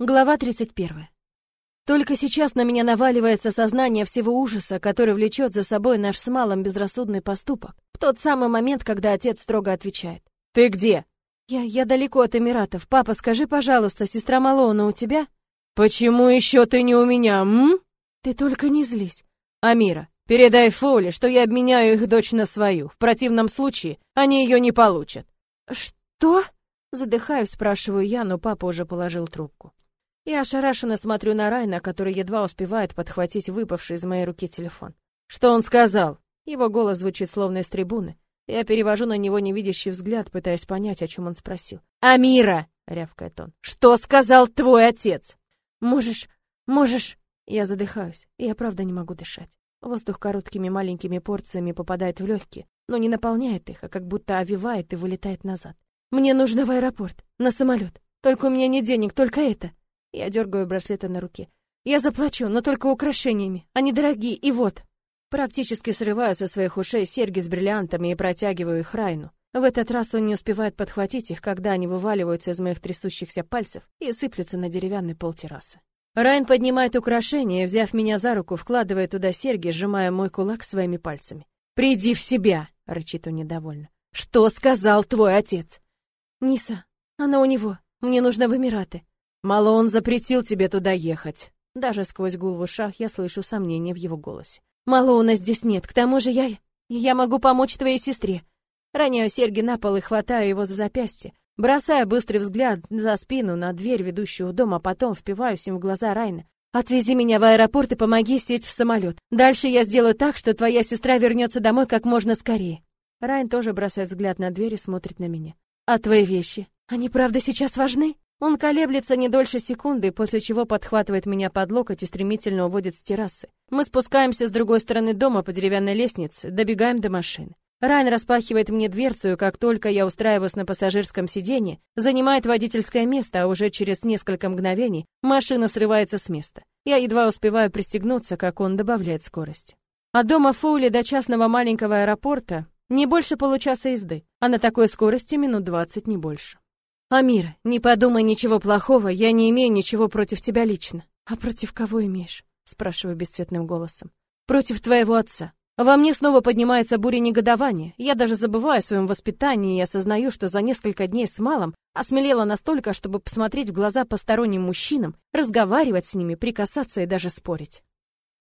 Глава 31. Только сейчас на меня наваливается сознание всего ужаса, который влечет за собой наш с малым безрассудный поступок. В тот самый момент, когда отец строго отвечает. «Ты где?» «Я... я далеко от Эмиратов. Папа, скажи, пожалуйста, сестра Малона у тебя?» «Почему еще ты не у меня, м?» «Ты только не злись». «Амира, передай Фоли, что я обменяю их дочь на свою. В противном случае они ее не получат». «Что?» Задыхаюсь, спрашиваю я, но папа уже положил трубку. Я ошарашенно смотрю на Райна, который едва успевает подхватить выпавший из моей руки телефон. «Что он сказал?» Его голос звучит словно из трибуны. Я перевожу на него невидящий взгляд, пытаясь понять, о чем он спросил. «Амира!» — рявкает он. «Что сказал твой отец?» «Можешь... можешь...» Я задыхаюсь. Я правда не могу дышать. Воздух короткими маленькими порциями попадает в легкие, но не наполняет их, а как будто овивает и вылетает назад. «Мне нужно в аэропорт, на самолет. Только у меня нет денег, только это. Я дергаю браслеты на руке. Я заплачу, но только украшениями. Они дорогие, и вот. Практически срываю со своих ушей серьги с бриллиантами и протягиваю их Райну. В этот раз он не успевает подхватить их, когда они вываливаются из моих трясущихся пальцев и сыплются на деревянный пол террасы. Райн поднимает украшение взяв меня за руку, вкладывает туда серьги, сжимая мой кулак своими пальцами. «Приди в себя!» — рычит он недовольно. «Что сказал твой отец?» «Ниса, она у него. Мне нужно в Эмираты. Малон запретил тебе туда ехать. Даже сквозь гул в ушах я слышу сомнение в его голосе. Малона здесь нет, к тому же я... Я могу помочь твоей сестре. Роняю серьги на пол и хватаю его за запястье. Бросаю быстрый взгляд за спину на дверь, ведущую в дом, а потом впиваюсь им в глаза Райна. «Отвези меня в аэропорт и помоги сесть в самолет. Дальше я сделаю так, что твоя сестра вернется домой как можно скорее». Райн тоже бросает взгляд на дверь и смотрит на меня. «А твои вещи? Они правда сейчас важны?» Он колеблется не дольше секунды, после чего подхватывает меня под локоть и стремительно уводит с террасы. Мы спускаемся с другой стороны дома по деревянной лестнице, добегаем до машины. Райан распахивает мне дверцу, как только я устраиваюсь на пассажирском сиденье, занимает водительское место, а уже через несколько мгновений машина срывается с места. Я едва успеваю пристегнуться, как он добавляет скорость. От дома Фоули до частного маленького аэропорта не больше получаса езды, а на такой скорости минут двадцать, не больше. Амир, не подумай ничего плохого, я не имею ничего против тебя лично. А против кого имеешь? спрашиваю бесцветным голосом. Против твоего отца. Во мне снова поднимается буря негодования. Я даже забываю о своем воспитании и осознаю, что за несколько дней с малым осмелела настолько, чтобы посмотреть в глаза посторонним мужчинам, разговаривать с ними, прикасаться и даже спорить.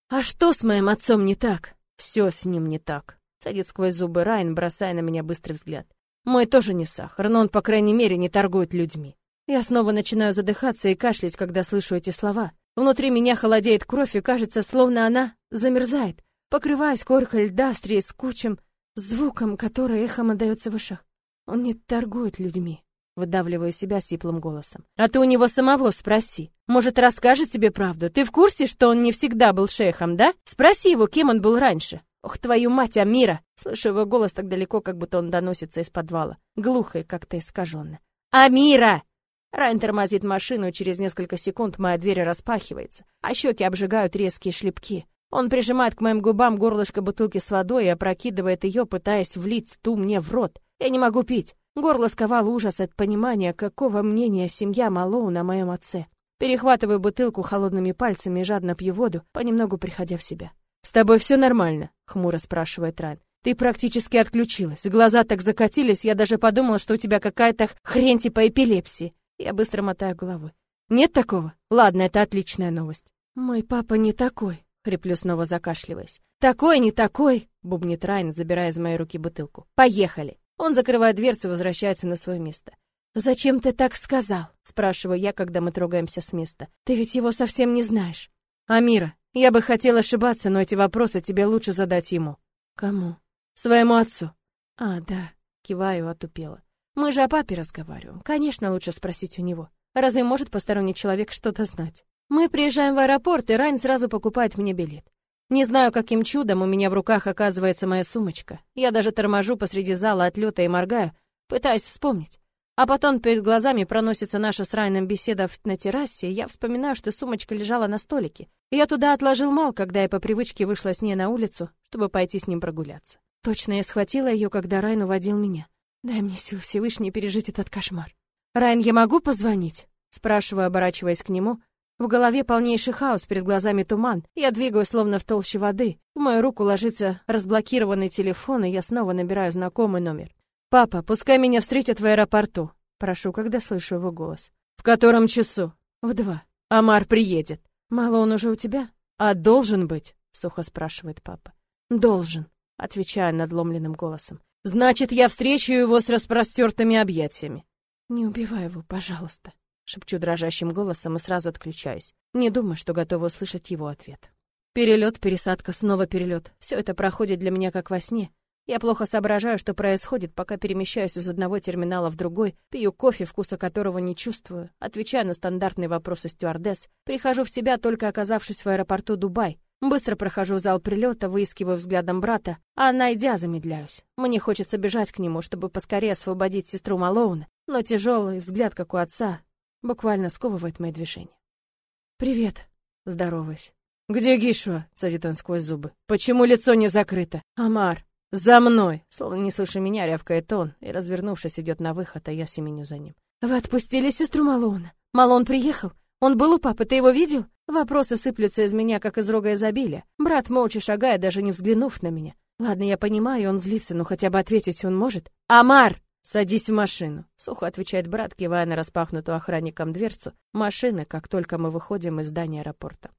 А что с моим отцом не так? Все с ним не так. Садит сквозь зубы Райан, бросая на меня быстрый взгляд. Мой тоже не сахар, но он, по крайней мере, не торгует людьми. Я снова начинаю задыхаться и кашлять, когда слышу эти слова. Внутри меня холодеет кровь, и кажется, словно она замерзает, покрываясь коркой льда с трескучим звуком, который эхом отдаётся в ушах. Он не торгует людьми. Выдавливаю себя сиплым голосом. А ты у него самого спроси. Может, расскажет тебе правду? Ты в курсе, что он не всегда был шейхом, да? Спроси его, кем он был раньше. Ох, твою мать, Амира! Слышу его голос так далеко, как будто он доносится из подвала. Глухо и как-то искаженно. Амира! Райан тормозит машину, и через несколько секунд моя дверь распахивается, а щеки обжигают резкие шлепки. Он прижимает к моим губам горлышко бутылки с водой и опрокидывает ее, пытаясь влить ту мне в рот. Я не могу пить. Горло сковал ужас от понимания, какого мнения семья Малоу на моем отце. Перехватываю бутылку холодными пальцами и жадно пью воду, понемногу приходя в себя. «С тобой все нормально?» — хмуро спрашивает Райан. «Ты практически отключилась. Глаза так закатились, я даже подумала, что у тебя какая-то хрень типа эпилепсии». Я быстро мотаю головой. «Нет такого? Ладно, это отличная новость». «Мой папа не такой», — хриплю снова закашливаясь. «Такой, не такой!» — бубнит Райан, забирая из моей руки бутылку. «Поехали!» Он закрывает дверцу и возвращается на свое место. «Зачем ты так сказал?» — спрашиваю я, когда мы трогаемся с места. «Ты ведь его совсем не знаешь». «Амира, я бы хотел ошибаться, но эти вопросы тебе лучше задать ему. Кому? Своему отцу. А, да, киваю, отупела. Мы же о папе разговариваем. Конечно, лучше спросить у него. Разве может посторонний человек что-то знать? Мы приезжаем в аэропорт, и Райн сразу покупает мне билет. Не знаю, каким чудом у меня в руках оказывается моя сумочка. Я даже торможу посреди зала отлета и моргаю, пытаясь вспомнить. А потом перед глазами проносится наша с Райаном беседа на террасе, и я вспоминаю, что сумочка лежала на столике. Я туда отложил мал, когда я по привычке вышла с ней на улицу, чтобы пойти с ним прогуляться. Точно я схватила ее, когда Райан уводил меня. Дай мне сил Всевышний пережить этот кошмар. Райан, я могу позвонить? Спрашиваю, оборачиваясь к нему. В голове полнейший хаос, перед глазами туман. Я двигаюсь словно в толще воды. В мою руку ложится разблокированный телефон, и я снова набираю знакомый номер. «Папа, пускай меня встретят в аэропорту». Прошу, когда слышу его голос. «В котором часу?» «В два. Амар приедет». «Мало он уже у тебя?» «А должен быть?» — сухо спрашивает папа. «Должен», — отвечаю надломленным голосом. «Значит, я встречу его с распростертыми объятиями». «Не убивай его, пожалуйста», — шепчу дрожащим голосом и сразу отключаюсь. Не думаю, что готова услышать его ответ. Перелет, пересадка, снова перелет. Все это проходит для меня как во сне. Я плохо соображаю, что происходит, пока перемещаюсь из одного терминала в другой, пью кофе, вкуса которого не чувствую, отвечаю на стандартные вопросы стюардесс, прихожу в себя, только оказавшись в аэропорту Дубай. Быстро прохожу зал прилета, выискиваю взглядом брата, а найдя, замедляюсь. Мне хочется бежать к нему, чтобы поскорее освободить сестру Малоуна, но тяжелый взгляд, как у отца, буквально сковывает мои движения. «Привет», — здороваюсь. «Где Гишуа?» — цедит он сквозь зубы. «Почему лицо не закрыто?» «Амар!» «За мной!» Словно не слыша меня, рявкает он, и, развернувшись, идет на выход, а я семеню за ним. «Вы отпустили сестру Малона? Малон приехал? Он был у папы, ты его видел?» Вопросы сыплются из меня, как из рога изобилия. Брат молча шагает, даже не взглянув на меня. Ладно, я понимаю, он злится, но хотя бы ответить он может. «Амар!» «Садись в машину», — сухо отвечает брат, кивая на распахнутую охранником дверцу машины, как только мы выходим из здания аэропорта.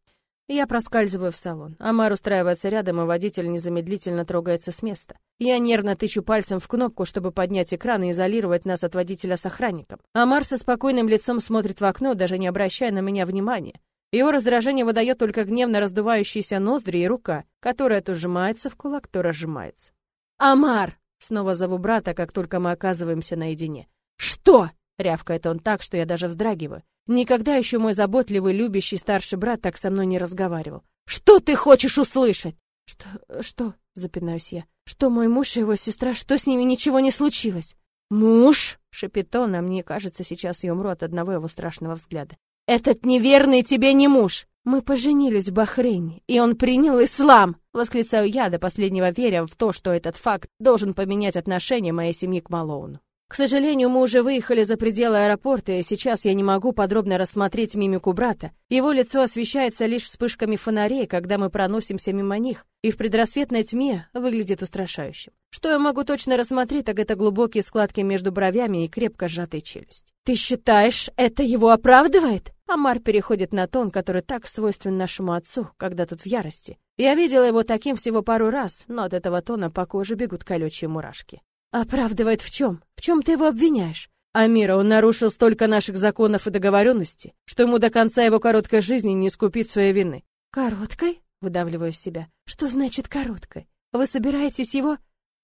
Я проскальзываю в салон. Амар устраивается рядом, и водитель незамедлительно трогается с места. Я нервно тычу пальцем в кнопку, чтобы поднять экран и изолировать нас от водителя с охранником. Амар со спокойным лицом смотрит в окно, даже не обращая на меня внимания. Его раздражение выдает только гневно раздувающиеся ноздри и рука, которая то сжимается в кулак, то разжимается. «Амар!» Снова зову брата, как только мы оказываемся наедине. «Что?» — рявкает он так, что я даже вздрагиваю. Никогда еще мой заботливый, любящий старший брат так со мной не разговаривал. «Что ты хочешь услышать?» «Что... что?» — запинаюсь я. «Что мой муж и его сестра, что с ними ничего не случилось?» «Муж?» — шепит он, а мне кажется, сейчас я умру от одного его страшного взгляда. «Этот неверный тебе не муж! Мы поженились в Бахрейне, и он принял ислам!» Восклицаю я, до последнего веря в то, что этот факт должен поменять отношение моей семьи к Малоуну. К сожалению, мы уже выехали за пределы аэропорта, и сейчас я не могу подробно рассмотреть мимику брата. Его лицо освещается лишь вспышками фонарей, когда мы проносимся мимо них, и в предрассветной тьме выглядит устрашающим. Что я могу точно рассмотреть, так это глубокие складки между бровями и крепко сжатая челюсть. «Ты считаешь, это его оправдывает?» Амар переходит на тон, который так свойствен нашему отцу, когда тут в ярости. Я видела его таким всего пару раз, но от этого тона по коже бегут колючие мурашки. Оправдывает в чем? В чем ты его обвиняешь? Амира, он нарушил столько наших законов и договоренностей, что ему до конца его короткой жизни не скупить своей вины. Короткой? Выдавливаю себя. Что значит короткой? Вы собираетесь его...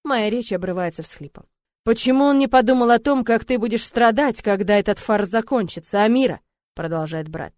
Моя речь обрывается всхлипом. Почему он не подумал о том, как ты будешь страдать, когда этот фарс закончится, Амира? Продолжает брат.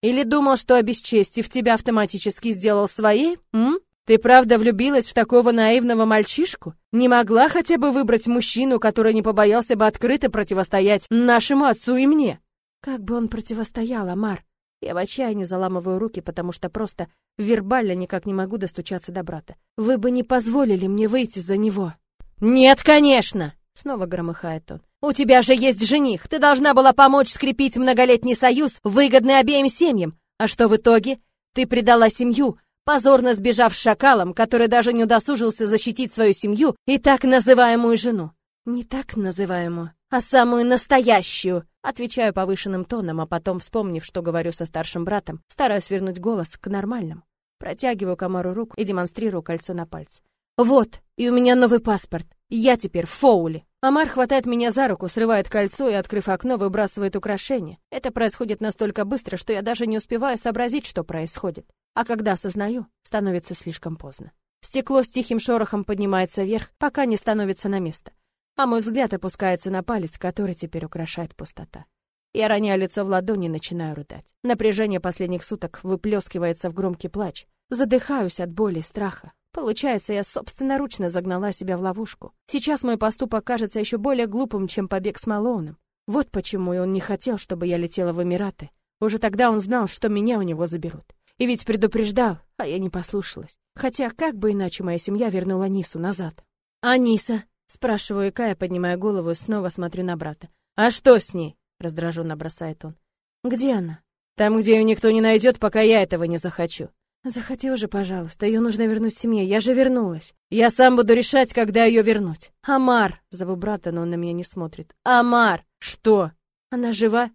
Или думал, что обесчестив тебя автоматически сделал своей? М? Ты правда влюбилась в такого наивного мальчишку? Не могла хотя бы выбрать мужчину, который не побоялся бы открыто противостоять нашему отцу и мне? Как бы он противостоял, Амар? Я в отчаянии заламываю руки, потому что просто вербально никак не могу достучаться до брата. Вы бы не позволили мне выйти за него. Нет, конечно, снова громыхает он. У тебя же есть жених. Ты должна была помочь скрепить многолетний союз, выгодный обеим семьям. А что в итоге? Ты предала семью, позорно сбежав с шакалом, который даже не удосужился защитить свою семью и так называемую жену. Не так называемую, а самую настоящую, отвечаю повышенным тоном, а потом, вспомнив, что говорю со старшим братом, стараюсь вернуть голос к нормальному. Протягиваю Камару руку и демонстрирую кольцо на пальце. Вот, и у меня новый паспорт. Я теперь в Фоуле. Амар хватает меня за руку, срывает кольцо и, открыв окно, выбрасывает украшение. Это происходит настолько быстро, что я даже не успеваю сообразить, что происходит. А когда осознаю, становится слишком поздно. Стекло с тихим шорохом поднимается вверх, пока не становится на место. А мой взгляд опускается на палец, который теперь украшает пустота. Я роняю лицо в ладони и начинаю рыдать. Напряжение последних суток выплескивается в громкий плач. Задыхаюсь от боли и страха. Получается, я собственноручно загнала себя в ловушку. Сейчас мой поступок кажется еще более глупым, чем побег с Малоуном. Вот почему и он не хотел, чтобы я летела в Эмираты. Уже тогда он знал, что меня у него заберут. И ведь предупреждал, а я не послушалась. Хотя как бы иначе моя семья вернула Нису назад. «А Ниса?» — спрашиваю Кая, поднимая голову и снова смотрю на брата. «А что с ней?» — раздраженно бросает он. Где она? Там, где ее никто не найдет, пока я этого не захочу. Захоти уже, пожалуйста, ее нужно вернуть семье, я же вернулась. Я сам буду решать, когда ее вернуть. Амар, зову брата, но он на меня не смотрит. Амар, что? Она жива?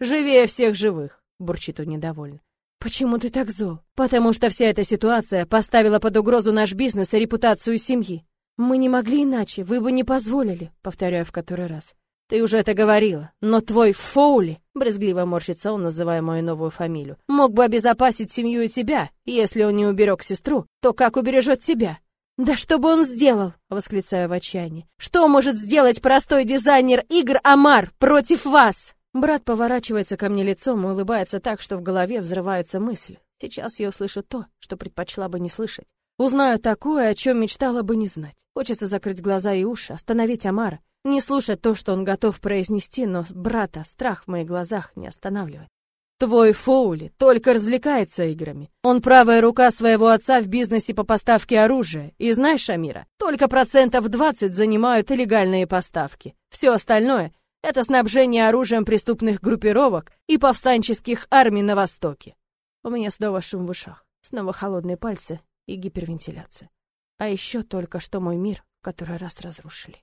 Живее всех живых, бурчит он недовольно. Почему ты так зол? Потому что вся эта ситуация поставила под угрозу наш бизнес и репутацию семьи. Мы не могли иначе, вы бы не позволили, повторяю в который раз. Ты уже это говорила, но твой Фоули, брезгливо морщится он, называя мою новую фамилию, мог бы обезопасить семью и тебя. Если он не уберег сестру, то как убережет тебя? Да что бы он сделал? восклицаю в отчаянии. Что может сделать простой дизайнер игр Амар против вас? Брат поворачивается ко мне лицом и улыбается так, что в голове взрывается мысль. Сейчас я услышу то, что предпочла бы не слышать. Узнаю такое, о чем мечтала бы не знать. Хочется закрыть глаза и уши, остановить Амара, не слушать то, что он готов произнести, но брата страх в моих глазах не останавливает. Твой Фоули только развлекается играми. Он правая рука своего отца в бизнесе по поставке оружия. И знаешь, Амира, только процентов 20 занимают легальные поставки. Все остальное — это снабжение оружием преступных группировок и повстанческих армий на Востоке. У меня снова шум в ушах, снова холодные пальцы и гипервентиляция. А еще только что мой мир который раз разрушили.